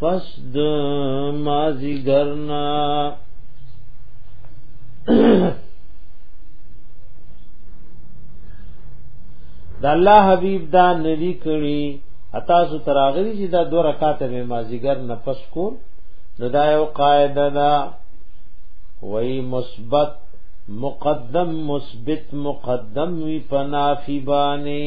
پس د مازی ګرنا د الله حبیب دا ندی کړي اتا سو تراغلی چې دا دو رکعات به مازیګر نه پس کو نو دا یو قاعده دا وای مثبت مقدم مثبت مقدم وی پنافی بانی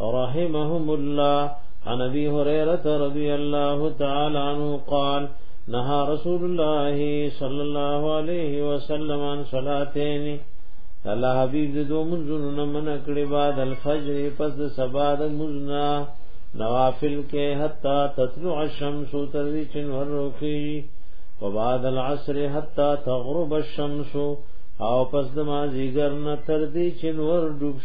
رحمهم الله عن ابي هريره رضي الله تعالى عنه قال نهى رسول الله صلى الله عليه وسلم عن صلاتين الله حبيب د دوه منځونو من کړي بعد الفجر پس د سبا د مزنا نوافل کې حتا تطلع الشمس تر دې چې نور روخي وبعد العصر حتا تغرب الشمس او پس د ما زیګر نه تر دې چې نور ډوب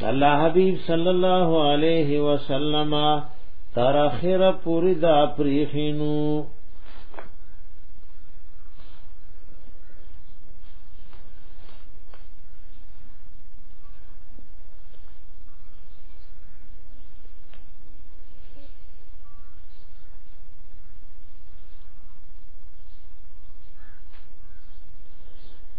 الله حبیب صلی الله علیه وسلم تر اخره پوری دا پریخینو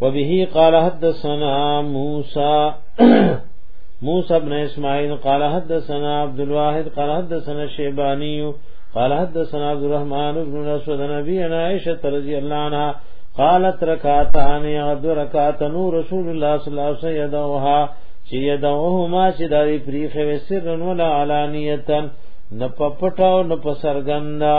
وبه قال حدثنا موسى موسى بن اسماعيل قال حدثنا عبد الواحد قال حدثنا الشيباني قال حدثنا عبد الرحمن بن الاسود نبي عائشه رضي الله عنها قالت رکعتان یا دو رکعت نور رسول الله صلی الله علیه وسلم یدوها چې یدوهما چې دای پریخه وسرن ولا علانیتن نه پپټاو نه پسرګندا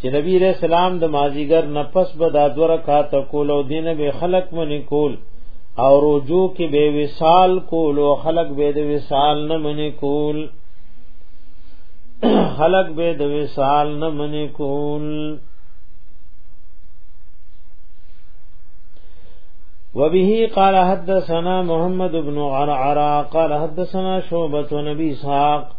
چې نبی علیہ السلام د مازیګر نفس به دا دو رکعات کول او دین به خلق منی کول او رجو کې به وصال کول او خلق به د وصال نه منی کول خلق به د وصال نه منی کول وبه قال حدثنا محمد بن عرعر قال حدثنا شعبة نبي اسحاق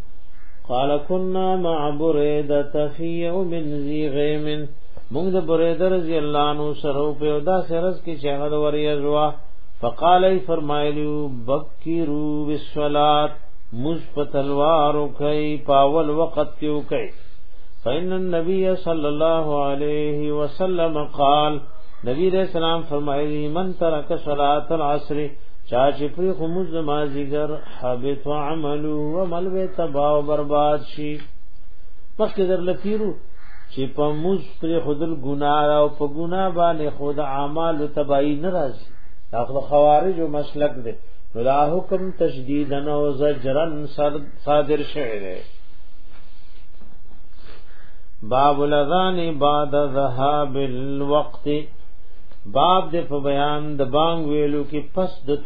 قال كنا مع بريده في يوم ذي غيم موږ د بريده رضی الله عنه سره په دا سرس کې چې هغه وريزوا فقال ای فرمایلو بکرو بالصلات مز په تلوار کوي پاول وخت کې کوي فإن النبي صلى الله عليه وسلم قال نبی علیہ السلام فرمایلی من ترک صلاة العصر چا چې پری خموز نمازیګر حبط عملو عمل به تباہ او برباد شي مخکې در لتیرو چې په موږ پر خودل ګناه او په ګناه باندې خود اعمال تباہی ناراضي دا خو خوارج او مسلک دی نو دا حکم تشدیدا او زجرا صادر شوی دی باب الاذان بعد ذهاب الوقت باب د په بیان د بانګ ویلو کې پس د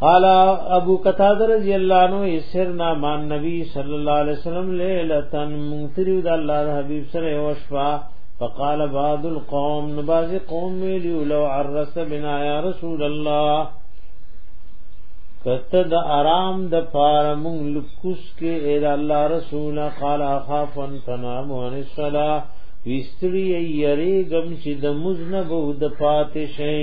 قال ابو قتاده رضی الله عنه سرنا مع النبي صلى الله عليه وسلم ليله منتري د الله حبيب سره وشفا فقال بعض القوم نباز قوم ویلی لو عرس بنا یا رسول الله کته د آرام د پاره مونږ لکوس کې اې د الله رسول قال اخاف ان تنام عن الصلاه ویستری یری غم چې د مزنه بو د پاتې شي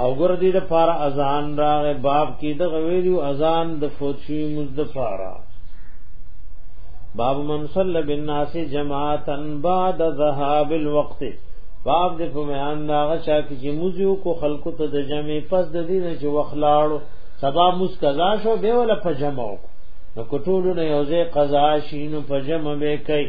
او ګور دې د پاره اذان راغې باب کې د غویلو اذان د فوت شوی مز د پاره باب من صلی بالناس جماعتا بعد ذهاب الوقت باب دې په میان دا غچا کې چې موزیو کو خلکو ته د جمعې پس د دې نه چې وخلاړو سبا موس قضا شو به ولا په جمع وکړو نو کټولو نه یوځه قضا شینو په جمع به کوي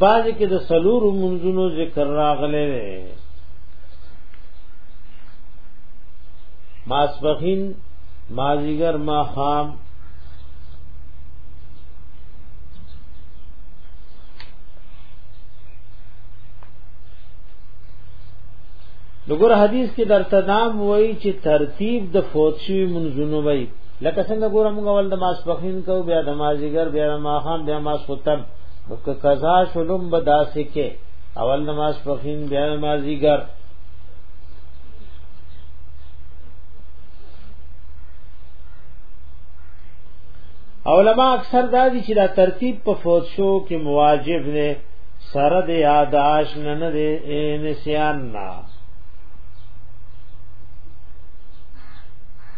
بعض کې د سلور منځونو ذکر راغلی دی ماسپخین مازیګر ماخام دغه حدیث کې درته نام وایي چې ترتیب د فوت شوی منځونو وایي لکه څنګه ګورم موږ ول د ماسپخین کو بیا د مازیګر بیا د ماخام بیا ماسوتن نو که قضا شلم به داسې کې اول د ماسپخین بیا د مازیګر علماء اکثر دا دي چې دا ترتیب په فوت شو کې مواجب نه سره د یاداش نه نه نسیان نه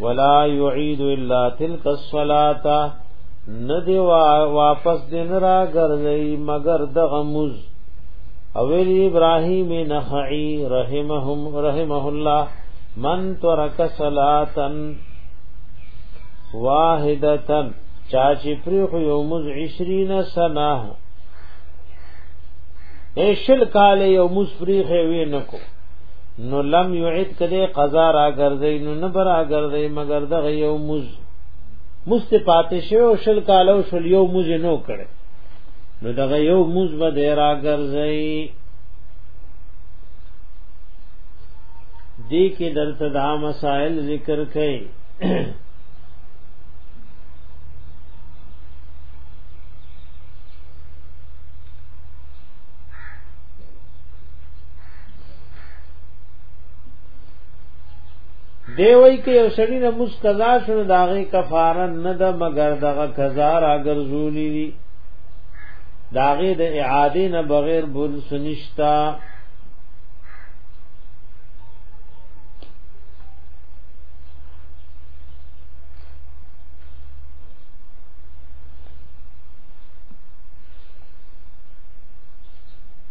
ولا يعيد الا تلك الصلاه ندی واپس دین را ګرځي مگر د غمز او ابراهيم نخعي رحمهم رحمه الله من ترک صلاتن واحدتن چا چې پری خو یو مز 20 سنه ایشل کال یو مز پری خو وینکو نو لم یعد کده قضا را ګرځي نو نه برا ګرځي مگر دغه یو مز مست پاتې شو او شل کالو شل یو مز نو کړي نو دغه یو مز به دی را ګرځي دې کې درته دا مسائل ذکر کړي دی وای کې یو سړی نه موس قضا شونه داغه کفاره نه ده مگر دغه قضا راګر زونی دي داغه د اعاده نه بغیر بول سنشتا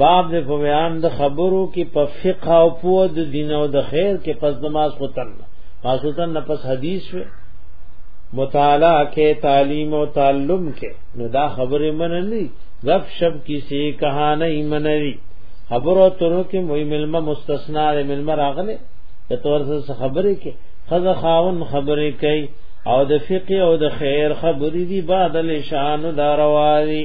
باب دې په بیان د خبرو کې په فقه او په د دین او د خیر کې پس نماز خوتن ماسوتن نه پس حدیث وي مطالعه کې تعلیم او تعلم کې نو دا خبره منلی غف شب کسی کہانی منلی خبرو ترو کې مې ملما مستثنا دې ملما راغله ته تور څه خبرې کې خزه خاون خبرې کوي او د فقه او د خیر خبرې دي بعد لشان داروالي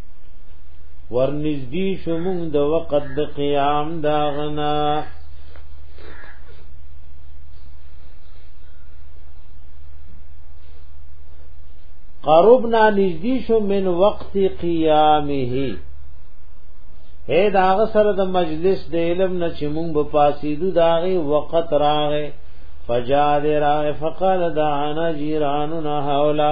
ورنږدې شو موږ د وقت د قیام دا غنا قربنا نږدې شو من وقت قیامه اے داغه سره د مجلس د علم نه چې مونږ په پاسیدو داغه وخت راغې فجاد راغې فقال دعنا جیراننا حولا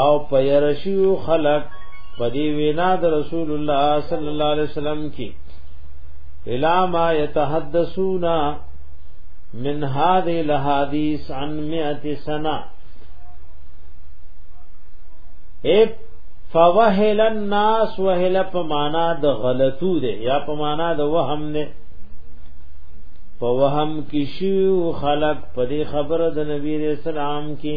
او پیرشیو خلق په دې وینا د رسول الله صلی الله علیه وسلم کې الا ما يتحدثون من هذه الحديث عن 100 سنه اے فوهل الناس وهل په معنا د غلطو ده یا په معنا د وهم نه په وهم کې شیو خلق په دې خبره د نبی رسول الله کې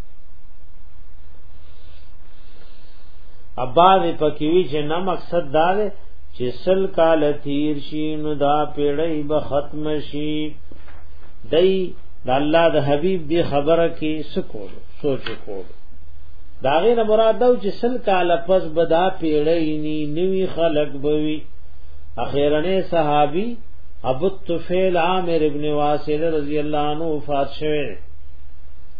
اباز پکوي چې نه مقصد دا دی چې سل کال تیر شي نو دا پیړۍ به ختم شي دای د الله د حبیب دی خبره کې سکول سوچ کول دا غیر مراد دا چې سل کال پس به دا پیړۍ ني نوی خلق بوي اخیرنه صحابي ابو الطفیل عامر ابن واسل رضی الله عنه وفات شوه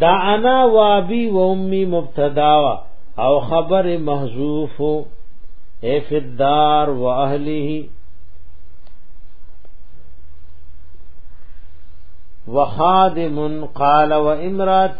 دا انا و ابي و امي مبتدا او خبر محذوف اے فی الدار و اهله وخادم قال و امراتي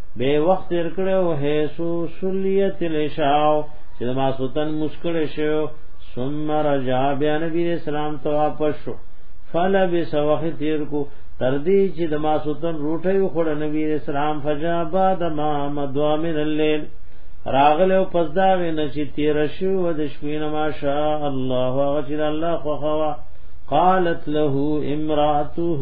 به وخت تیر کړو هيسو سلیت الاشاو چې ما سوتن مشکل شو ثم رجع بیا نبی اسلام ته واپس شو فلا به سوخ تیر کو تر دې چې د ما سوتن روټي خور نبی اسلام فجا بعد ما مدوا من الليل راغله او پس دا وینه چې تیر شو و د شپې نه ماشاء الله هغه چې الله خو خوا قالت له امراته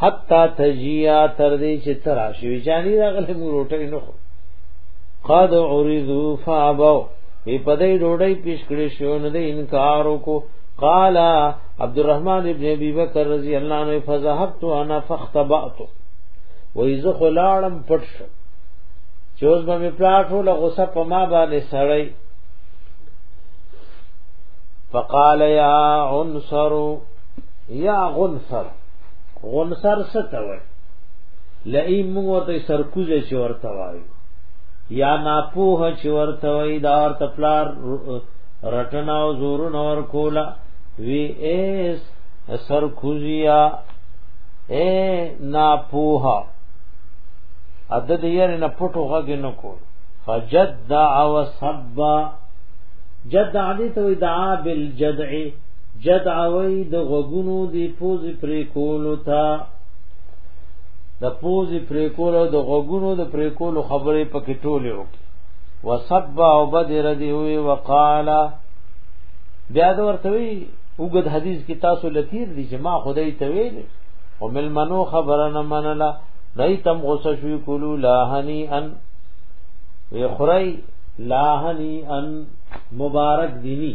حتا تجیا تر دې چې ترا شوی جانی راغله مو روټي نو قد عرضو فابو وی پدې ډوډۍ پیش کړې شو نو دې انکار وکړو قال عبد الرحمن ابن ابي بکر رضی الله عنه فذهبت انا فاختبأت وی زه خلاړم پټ شو چې اوس به مې پلاټو له غصه په ما باندې سړی فقال يا عنصر یا غنصر غنصر څه ته وای لئی موږ ته سرکوزه چې ورته وای یا ناپوه چې ورته وای دا ورته پلار رټنا او زور نور کولا وی ایس سرکوزیا اے ناپوه عدد یې نه پټو غږ نه کول فجد دعوا سبا جد علی تو دعا بالجدع جدعوی د غوګونو دی پوز پرې کولو تا د پوز پرې کولو د غوګونو د پرې کولو خبرې پکې ټوله وکړي وسب او بدر دی وی وقالا بیا د ورته وی وګد حدیث کې تاسو لتیر دي چې ما خدای ته ویل او مل منو خبره نه منله دای تم غوسه شو کولو لا هنی ان وی خړی لا هنی ان مبارک دینی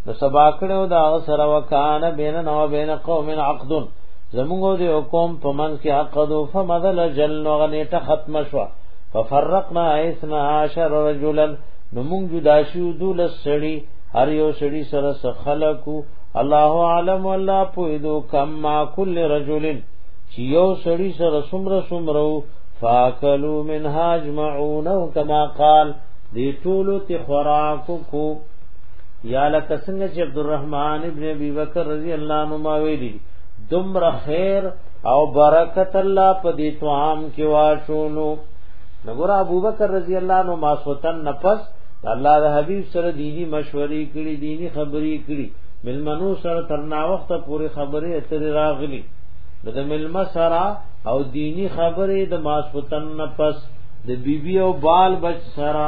نو سبا کړو دا سره وکانه بین نو بین قوم عقد زمونږ دی حکم په من کې عقد فمدل جل نو غنیټه ختم شو ففرقنا 12 رجلا نو مونږ جدا شو دول سړی هر یو سړی سره سخلقو الله عالم الله پویدو کما کل رجل چې یو سړی سره سمره سمرو فاکلوا منها اجمعون کما قال دی ټولو تی خوراکو کو یا لکه څنګه چې عبدالرحمن ابن ابي بکر رضی الله عنه ما ویلي دمر خیر او برکت الله په دې توام کې واچونو نګور ابو بکر رضی الله عنه ما سوتن نفس الله د حبیب سره دینی مشورې کړي دینی خبرې کړي ملمنو سره ترنا وخت پورې خبرې اتر راغلي د ملما سره او دینی خبرې د ماسوتن نفس د بیبي او بال بچ سره